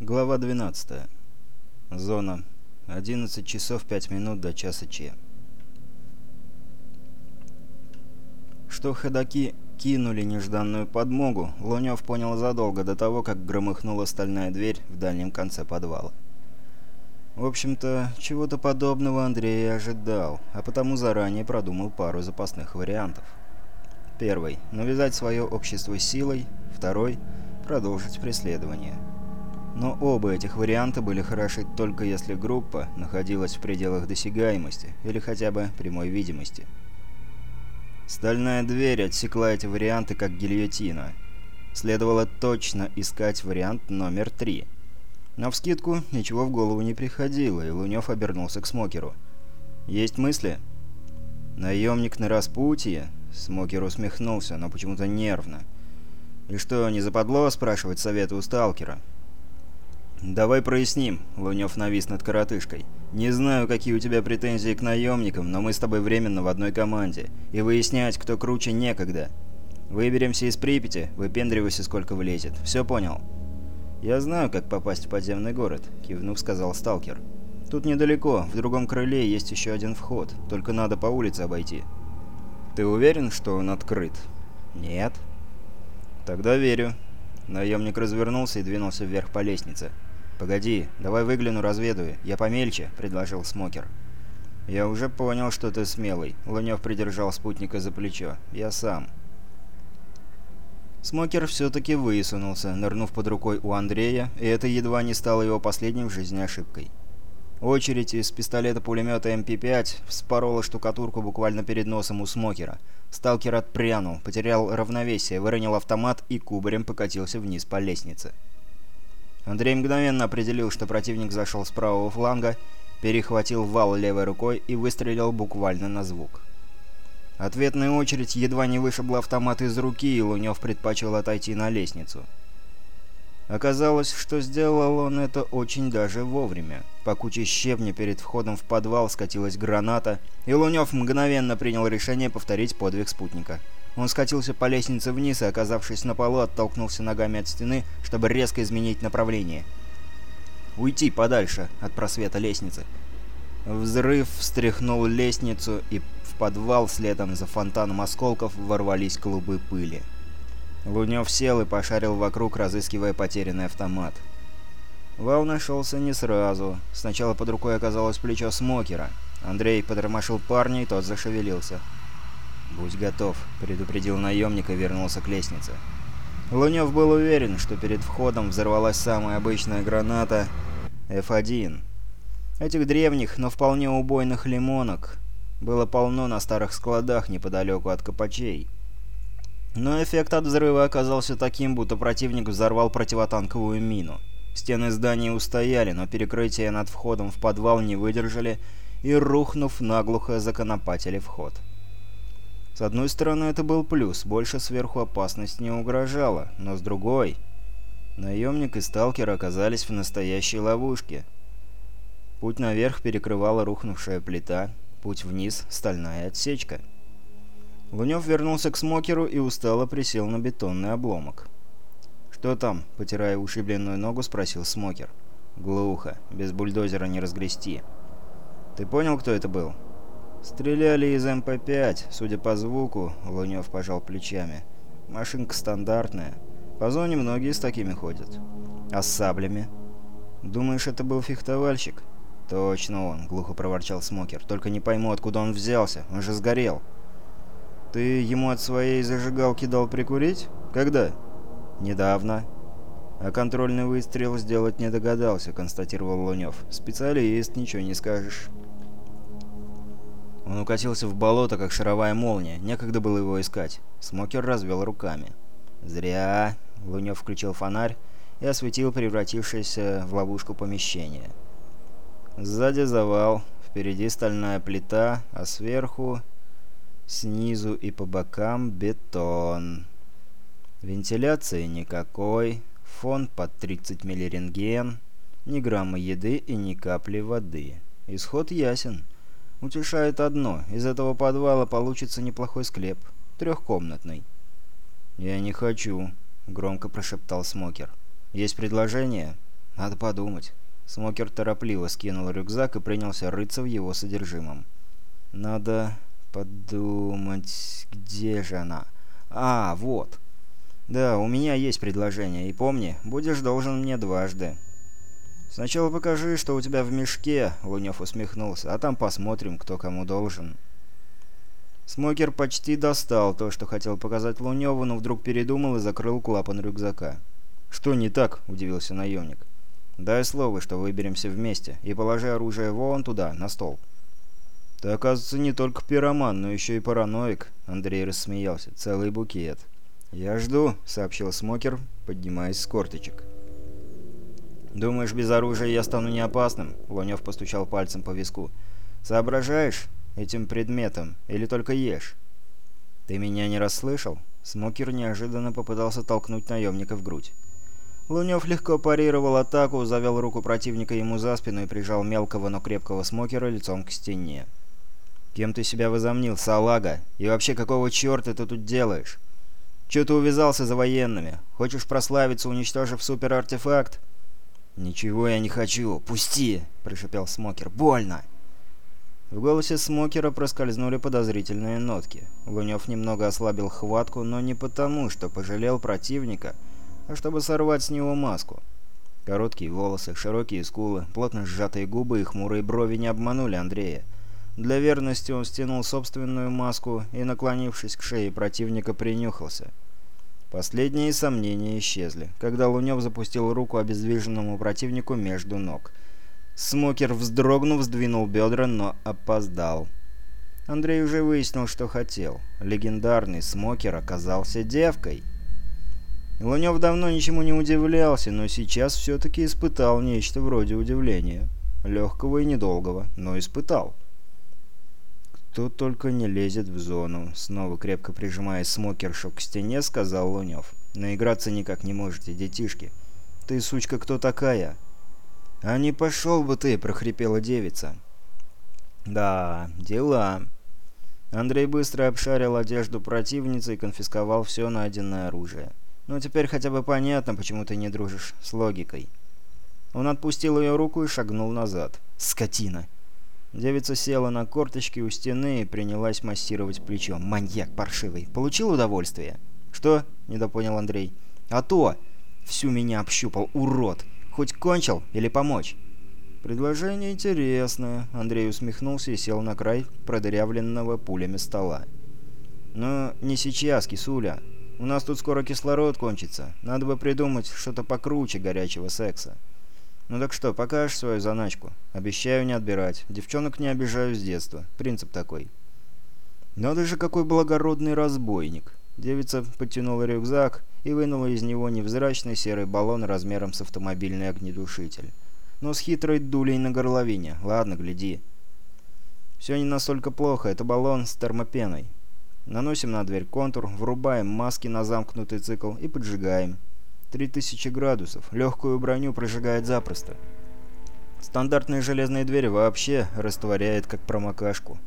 Глава 12. Зона. 11 часов 5 минут до часа Че. Что ходаки кинули нежданную подмогу, Лунёв понял задолго до того, как громыхнула стальная дверь в дальнем конце подвала. В общем-то, чего-то подобного Андрей и ожидал, а потому заранее продумал пару запасных вариантов. Первый – навязать свое общество силой, второй – продолжить преследование – но оба этих варианта были хороши только если группа находилась в пределах досягаемости или хотя бы прямой видимости. Стальная дверь отсекла эти варианты как гильотина. Следовало точно искать вариант номер три. На вскидку ничего в голову не приходило, и Лунёв обернулся к Смокеру. «Есть мысли?» «Наемник на распутье?» Смокер усмехнулся, но почему-то нервно. «И что, не западло спрашивать совета у сталкера?» «Давай проясним», — Лунёв навис над коротышкой. «Не знаю, какие у тебя претензии к наемникам, но мы с тобой временно в одной команде, и выяснять, кто круче, некогда. Выберемся из Припяти, выпендривайся, сколько влезет. Все понял?» «Я знаю, как попасть в подземный город», — кивнув, сказал сталкер. «Тут недалеко, в другом крыле есть еще один вход, только надо по улице обойти». «Ты уверен, что он открыт?» «Нет». «Тогда верю». Наемник развернулся и двинулся вверх по лестнице. «Погоди, давай выгляну, разведаю. Я помельче», — предложил Смокер. «Я уже понял, что ты смелый». Лунёв придержал спутника за плечо. «Я сам». Смокер все-таки высунулся, нырнув под рукой у Андрея, и это едва не стало его последней в жизни ошибкой. Очередь из пистолета-пулемета МП-5 вспорола штукатурку буквально перед носом у Смокера. Сталкер отпрянул, потерял равновесие, выронил автомат и кубарем покатился вниз по лестнице. Андрей мгновенно определил, что противник зашел с правого фланга, перехватил вал левой рукой и выстрелил буквально на звук. Ответная очередь едва не вышибла автомат из руки, и Лунёв предпочел отойти на лестницу. Оказалось, что сделал он это очень даже вовремя. По куче щебня перед входом в подвал скатилась граната, и Лунёв мгновенно принял решение повторить подвиг спутника – он скатился по лестнице вниз и, оказавшись на полу, оттолкнулся ногами от стены, чтобы резко изменить направление. Уйти подальше от просвета лестницы. Взрыв встряхнул лестницу, и в подвал следом за фонтаном осколков ворвались клубы пыли. Лунёв сел и пошарил вокруг, разыскивая потерянный автомат. Вал нашелся не сразу. Сначала под рукой оказалось плечо Смокера. Андрей подромашил парня, и тот зашевелился. «Будь готов», — предупредил наемник и вернулся к лестнице. Лунёв был уверен, что перед входом взорвалась самая обычная граната F1. Этих древних, но вполне убойных лимонок было полно на старых складах неподалеку от копачей. Но эффект от взрыва оказался таким, будто противник взорвал противотанковую мину. Стены здания устояли, но перекрытия над входом в подвал не выдержали и, рухнув, наглухо законопатили вход. С одной стороны, это был плюс, больше сверху опасность не угрожала, но с другой... Наемник и сталкер оказались в настоящей ловушке. Путь наверх перекрывала рухнувшая плита, путь вниз — стальная отсечка. Лунёв вернулся к смокеру и устало присел на бетонный обломок. «Что там?» — потирая ушибленную ногу, спросил смокер. «Глухо. Без бульдозера не разгрести». «Ты понял, кто это был?» «Стреляли из МП-5, судя по звуку», — Лунёв пожал плечами. «Машинка стандартная. По зоне многие с такими ходят. А с саблями?» «Думаешь, это был фехтовальщик?» «Точно он», — глухо проворчал Смокер. «Только не пойму, откуда он взялся. Он же сгорел». «Ты ему от своей зажигалки дал прикурить? Когда?» «Недавно». «А контрольный выстрел сделать не догадался», — констатировал Лунёв. «Специалист, ничего не скажешь». Он укатился в болото, как шаровая молния. Некогда было его искать. Смокер развел руками. «Зря!» — Лунёв включил фонарь и осветил превратившееся в ловушку помещение. Сзади завал, впереди стальная плита, а сверху, снизу и по бокам бетон. Вентиляции никакой, фон под 30 миллирентген, ни грамма еды и ни капли воды. Исход ясен. Утешает одно. Из этого подвала получится неплохой склеп. Трехкомнатный. «Я не хочу», — громко прошептал Смокер. «Есть предложение?» Надо подумать». Смокер торопливо скинул рюкзак и принялся рыться в его содержимом. «Надо подумать, где же она? А, вот. Да, у меня есть предложение, и помни, будешь должен мне дважды». «Сначала покажи, что у тебя в мешке», — Лунев усмехнулся, — «а там посмотрим, кто кому должен». Смокер почти достал то, что хотел показать Луневу, но вдруг передумал и закрыл клапан рюкзака. «Что не так?» — удивился наемник. «Дай слово, что выберемся вместе, и положи оружие вон туда, на стол». «Ты, оказывается, не только пироман, но еще и параноик», — Андрей рассмеялся. «Целый букет». «Я жду», — сообщил Смокер, поднимаясь с корточек. «Думаешь, без оружия я стану неопасным?» — Лунев постучал пальцем по виску. «Соображаешь этим предметом или только ешь?» «Ты меня не расслышал?» Смокер неожиданно попытался толкнуть наемника в грудь. Лунев легко парировал атаку, завел руку противника ему за спину и прижал мелкого, но крепкого смокера лицом к стене. «Кем ты себя возомнил, салага? И вообще, какого черта ты тут делаешь? Че ты увязался за военными? Хочешь прославиться, уничтожив суперартефакт?» «Ничего я не хочу! Пусти!» – прошипел Смокер. «Больно!» В голосе Смокера проскользнули подозрительные нотки. Лунев немного ослабил хватку, но не потому, что пожалел противника, а чтобы сорвать с него маску. Короткие волосы, широкие скулы, плотно сжатые губы и хмурые брови не обманули Андрея. Для верности он стянул собственную маску и, наклонившись к шее противника, принюхался – Последние сомнения исчезли, когда Лунев запустил руку обездвиженному противнику между ног. Смокер, вздрогнув, сдвинул бедра, но опоздал. Андрей уже выяснил, что хотел. Легендарный Смокер оказался девкой. Лунев давно ничему не удивлялся, но сейчас все-таки испытал нечто вроде удивления. Легкого и недолгого, но испытал. «Кто только не лезет в зону», — снова крепко прижимая смокершу к стене, сказал Лунев. «Наиграться никак не можете, детишки. Ты, сучка, кто такая?» «А не пошел бы ты!» — прохрипела девица. «Да, дела». Андрей быстро обшарил одежду противницы и конфисковал все найденное оружие. «Ну, теперь хотя бы понятно, почему ты не дружишь с логикой». Он отпустил ее руку и шагнул назад. «Скотина!» Девица села на корточки у стены и принялась массировать плечо. «Маньяк паршивый! Получил удовольствие?» «Что?» — недопонял Андрей. «А то! Всю меня общупал, урод! Хоть кончил или помочь?» «Предложение интересное», — Андрей усмехнулся и сел на край продырявленного пулями стола. «Но не сейчас, кисуля. У нас тут скоро кислород кончится. Надо бы придумать что-то покруче горячего секса». «Ну так что, покажешь свою заначку?» «Обещаю не отбирать. Девчонок не обижаю с детства. Принцип такой». «Надо же, какой благородный разбойник!» Девица подтянула рюкзак и вынула из него невзрачный серый баллон размером с автомобильный огнедушитель. Но с хитрой дулей на горловине. Ладно, гляди. Все не настолько плохо. Это баллон с термопеной. Наносим на дверь контур, врубаем маски на замкнутый цикл и поджигаем. 3000 градусов. Легкую броню прожигает запросто. Стандартные железные двери вообще растворяет как промокашку.